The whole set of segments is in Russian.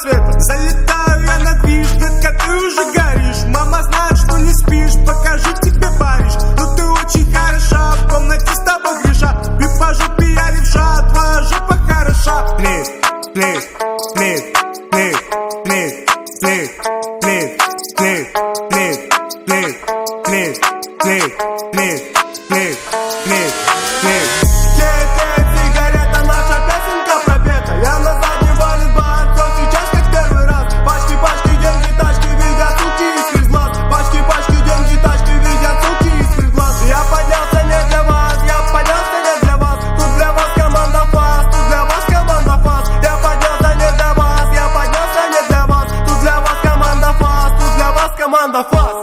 рассвета Залетаю я на движ, детка, ты уже горишь Мама знает, что не спишь, покажу тебе Париж Но ты очень хороша, в комнате с тобой греша И по жопе я левша, твоя жопа хороша Плит, плит, плит, плит, плит, плит, плит, плит, плит, плит, плит, плит, плит, плит, плит, плит команда ФАС.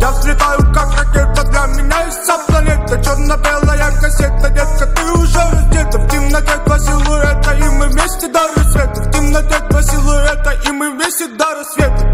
Я взлетаю как ракета, для меня есть вся планета Черно-белая кассета, детка, ты уже раздета. В темноте два силуэта, и мы вместе до рассвета. В темноте два силуэта, и мы вместе до рассвета.